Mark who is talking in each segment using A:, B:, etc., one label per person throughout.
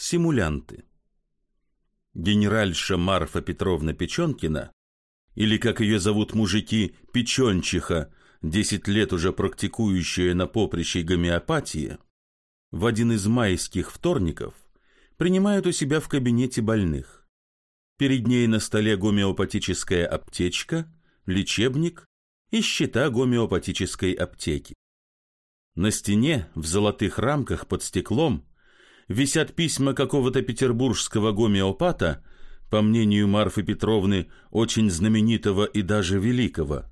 A: Симулянты. Генеральша Марфа Петровна Печенкина, или, как ее зовут мужики, Печенчиха, десять лет уже практикующая на поприще гомеопатии, в один из майских вторников принимает у себя в кабинете больных. Перед ней на столе гомеопатическая аптечка, лечебник и счета гомеопатической аптеки. На стене в золотых рамках под стеклом висят письма какого-то петербургского гомеопата, по мнению Марфы Петровны, очень знаменитого и даже великого.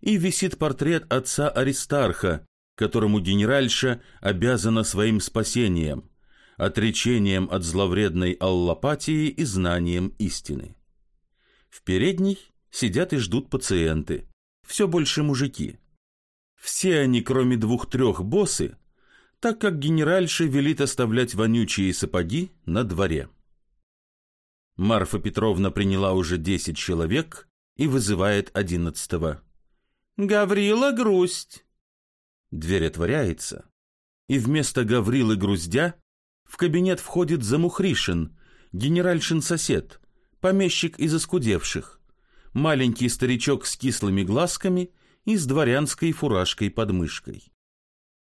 A: И висит портрет отца Аристарха, которому генеральша обязана своим спасением, отречением от зловредной аллопатии и знанием истины. В передней сидят и ждут пациенты, все больше мужики. Все они, кроме двух-трех боссы, так как генеральша велит оставлять вонючие сапоги на дворе. Марфа Петровна приняла уже десять человек и вызывает одиннадцатого. «Гаврила Грусть!» Дверь отворяется, и вместо Гаврилы Груздя в кабинет входит Замухришин, генеральшин сосед, помещик из оскудевших, маленький старичок с кислыми глазками и с дворянской фуражкой под мышкой.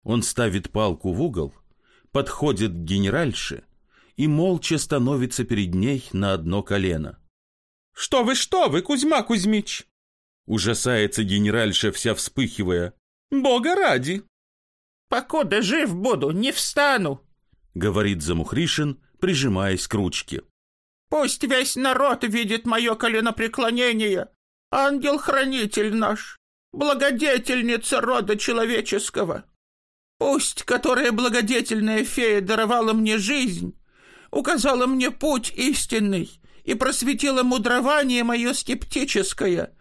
A: Он ставит палку в угол, подходит к генеральше и молча становится перед ней на одно колено.
B: «Что вы, что вы, Кузьма Кузьмич!»
A: Ужасается генеральша, вся вспыхивая.
B: «Бога ради!»
C: «Покуда жив буду, не встану!»
A: Говорит Замухришин, прижимаясь к ручке.
C: «Пусть весь народ видит мое коленопреклонение. Ангел-хранитель наш, благодетельница рода человеческого. Пусть, которая благодетельная фея даровала мне жизнь, указала мне путь истинный и просветила мудрование мое скептическое,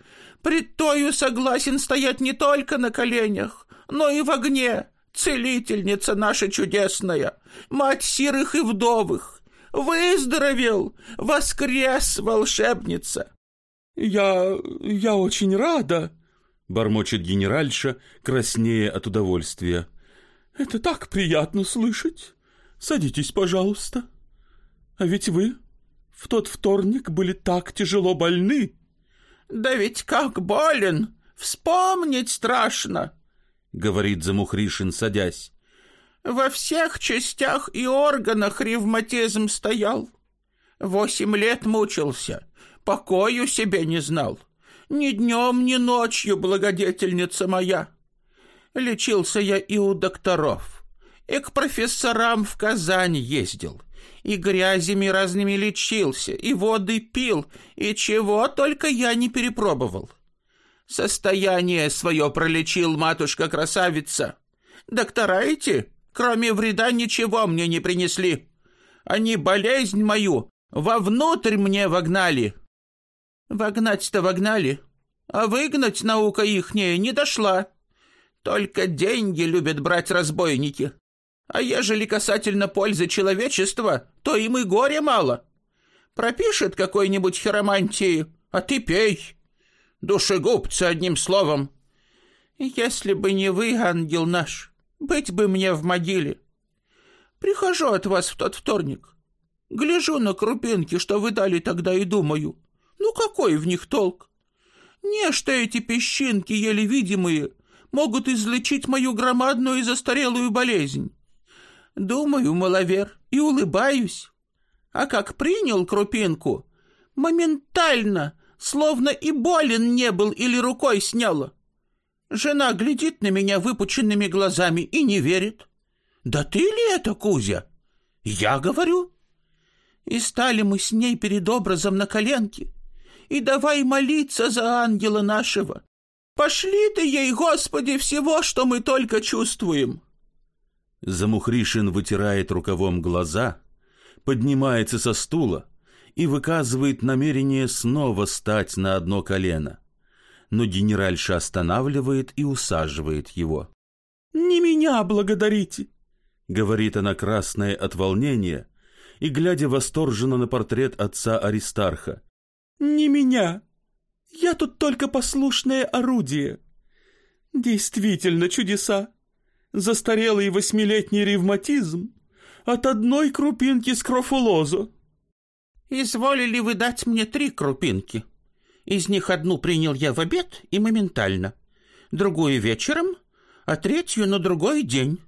C: пред тою согласен стоять не только на коленях, но и в огне, целительница наша чудесная, мать сирых и вдовых. Выздоровел, воскрес, волшебница.
B: Я... я очень рада,
A: бормочет генеральша, краснея от удовольствия.
B: Это так приятно слышать. Садитесь, пожалуйста. А ведь вы в тот вторник были так тяжело больны.
C: Да ведь как болен, вспомнить страшно, говорит Замухришин, садясь. Во всех частях и органах ревматизм стоял. Восемь лет мучился, покою себе не знал. Ни днем, ни ночью, благодетельница моя. Лечился я и у докторов, и к профессорам в Казань ездил, и грязями разными лечился, и воды пил, и чего только я не перепробовал. Состояние свое пролечил матушка-красавица. Доктора эти, кроме вреда, ничего мне не принесли. Они болезнь мою вовнутрь мне вогнали. Вогнать-то вогнали, а выгнать наука ихняя не дошла. Только деньги любят брать разбойники. А ежели касательно пользы человечества, то им и горе мало. Пропишет какой-нибудь хиромантии, а ты пей. Душегубцы, одним словом. Если бы не вы, ангел наш, быть бы мне в могиле. Прихожу от вас в тот вторник. Гляжу на крупинки, что вы дали тогда, и думаю, ну какой в них толк? Не что эти песчинки, еле видимые, могут излечить мою громадную и застарелую болезнь. Думаю, маловер, и улыбаюсь. А как принял крупинку, моментально, словно и болен не был или рукой сняла. Жена глядит на меня выпученными глазами и не верит. «Да ты ли это, Кузя?» «Я говорю». И стали мы с ней перед образом на коленке, и давай молиться за ангела нашего, Пошли ты ей, Господи, всего, что мы только чувствуем.
A: Замухришин вытирает рукавом глаза, поднимается со стула и выказывает намерение снова стать на одно колено. Но генеральша останавливает и усаживает его.
B: «Не меня благодарите!»
A: — говорит она красная от волнения и глядя восторженно на портрет отца Аристарха.
B: «Не меня! Я тут только послушное орудие. Действительно чудеса. Застарелый восьмилетний ревматизм, от одной крупинки скрофулоза.
C: Изволили вы дать мне три крупинки. Из них одну принял я в обед и моментально, другую вечером, а третью на другой день.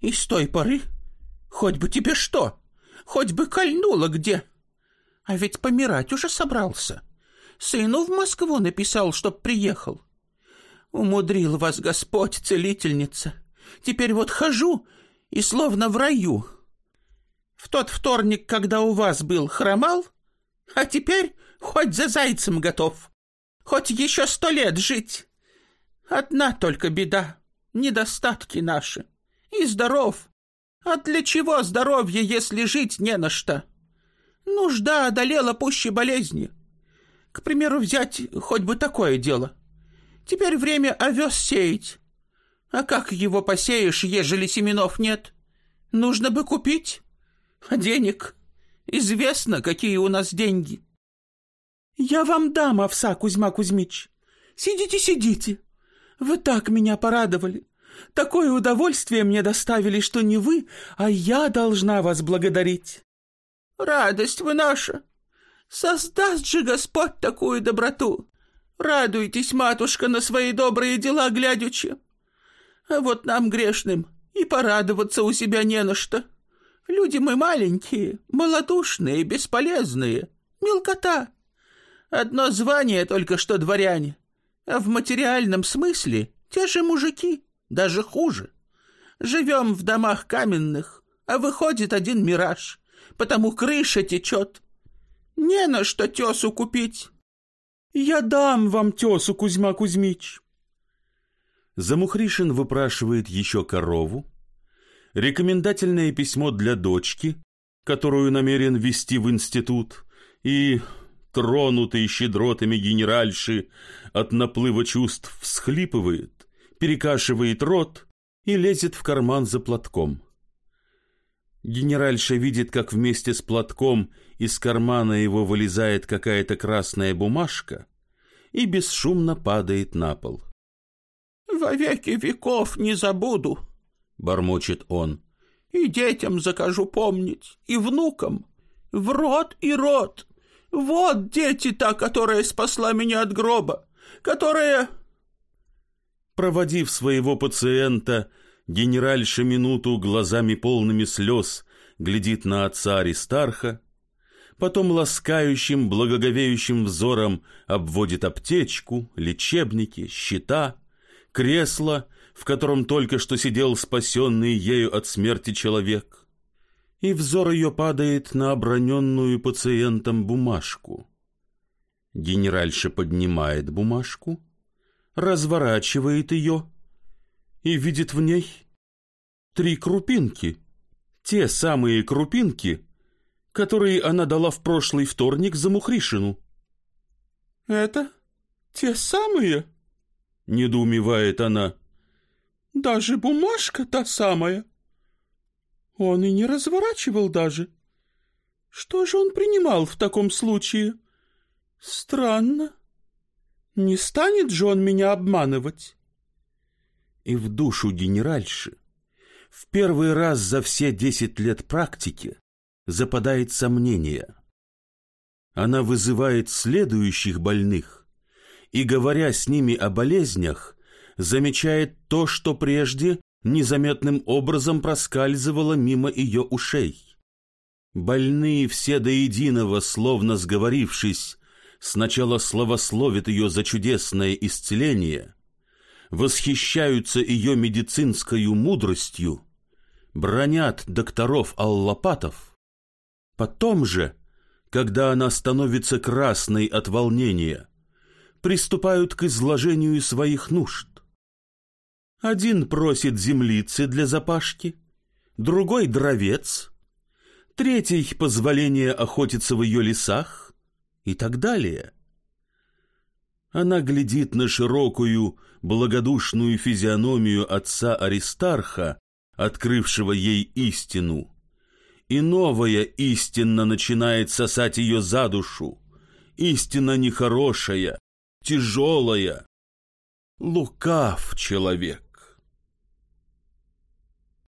C: И с той поры хоть бы тебе что, хоть бы кольнуло где. А ведь помирать уже собрался. Сыну в Москву написал, чтоб приехал. Умудрил вас Господь, целительница. Теперь вот хожу и словно в раю. В тот вторник, когда у вас был, хромал, а теперь хоть за зайцем готов. Хоть еще сто лет жить. Одна только беда — недостатки наши. И здоров. А для чего здоровье, если жить не на что? Нужда одолела пуще болезни. К примеру, взять хоть бы такое дело. Теперь время овес сеять. А как его посеешь, ежели семенов нет? Нужно бы купить. А денег? Известно, какие у нас деньги.
B: Я вам дам овса, Кузьма Кузьмич. Сидите, сидите. Вы так меня порадовали. Такое удовольствие мне доставили, что не вы, а я должна вас благодарить.
C: Радость вы наша. Создаст же Господь такую доброту. Радуйтесь, матушка, на свои добрые дела глядячи. А вот нам, грешным, и порадоваться у себя не на что. Люди мы маленькие, малодушные, бесполезные, мелкота. Одно звание только что дворяне, а в материальном смысле те же мужики, даже хуже. Живем в домах каменных, а выходит один мираж, потому крыша течет. Не на что тесу купить.
B: Я дам вам тесу, Кузьма Кузьмич.
A: Замухришин выпрашивает еще корову, рекомендательное письмо для дочки, которую намерен вести в институт, и, тронутый щедротами генеральши, от наплыва чувств всхлипывает, перекашивает рот и лезет в карман за платком. Генеральша видит, как вместе с платком из кармана его вылезает какая-то красная бумажка и бесшумно падает на пол.
C: «Во веки веков не забуду», — бормочет он. «И детям закажу помнить, и внукам. В рот и рот. Вот дети та, которая спасла меня от гроба, которая...»
A: Проводив своего пациента, генеральша минуту глазами полными слез глядит на отца Аристарха, потом ласкающим, благоговеющим взором обводит аптечку, лечебники, щита, кресло, в котором только что сидел спасенный ею от смерти человек, и взор ее падает на оброненную пациентом бумажку. Генеральша поднимает бумажку, разворачивает ее и видит в ней три крупинки, те самые крупинки, которые она дала в прошлый вторник за Мухришину.
B: «Это те самые?»
A: — недоумевает она.
B: «Даже бумажка та самая. Он и не разворачивал даже. Что же он принимал в таком случае? Странно. Не станет же он меня обманывать?»
A: И в душу генеральши в первый раз за все десять лет практики западает сомнение. Она вызывает следующих больных и, говоря с ними о болезнях, замечает то, что прежде незаметным образом проскальзывало мимо ее ушей. Больные все до единого, словно сговорившись, сначала славословят ее за чудесное исцеление, восхищаются ее медицинской мудростью, бронят докторов аллопатов. Потом же, когда она становится красной от волнения, приступают к изложению своих нужд. Один просит землицы для запашки, другой — дровец, третий — позволение охотиться в ее лесах и так далее. Она глядит на широкую, благодушную физиономию отца Аристарха, открывшего ей истину, и новая истина начинает сосать ее за душу, истина нехорошая, тяжелая. Лукав человек.